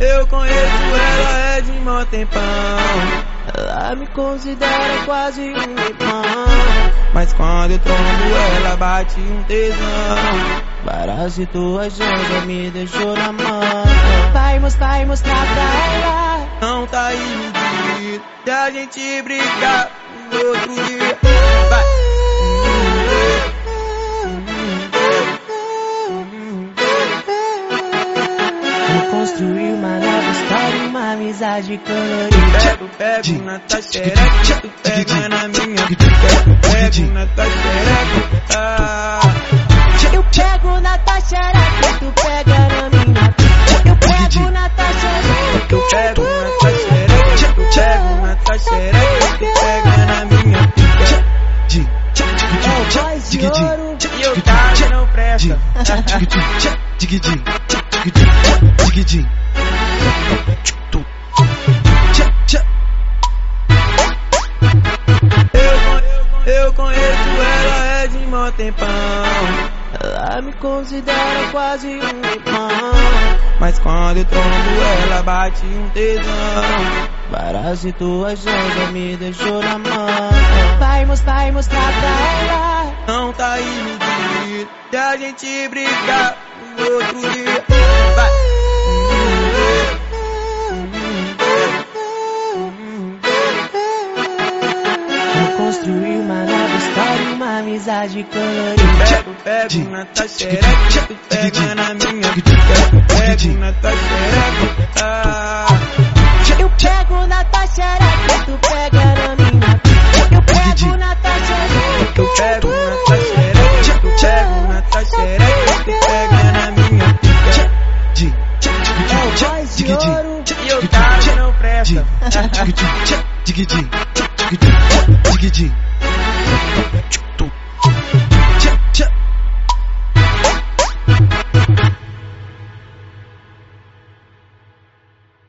eu conheço ela é de mó tempão. Ela me considera quase um irmão. Mas quando eu trombo ela bate um tesão. Várias situações me deixou na mão. Vai mostrar, vai mostrar pra ela. Não tá iludido se a gente brigar construir uma nova história, uma amizade colorida. Pego, pego na tua xereca, tu pega na minha pica. Pego na tua xereca, ah. Eu pego na tua xereca, tu pega na minha. Eu pego na tua xereca. Eu pego na tua xereca, tu pego na tua xereca, tu pega na minha. É voz de ouro. E o cara não presta. Eu, eu conheço ela é de mó tempão. Ela me considera quase um irmão. Mas quando eu trombo ela bate um tesão. Várias situações me deixou na mão. Iludido se a gente brigar no outro dia. Vai. Vou construir uma nova história, uma amizade colorida. Pego, pego na tua xereca, tu pega na minha voz de ouro. E o cara não presta.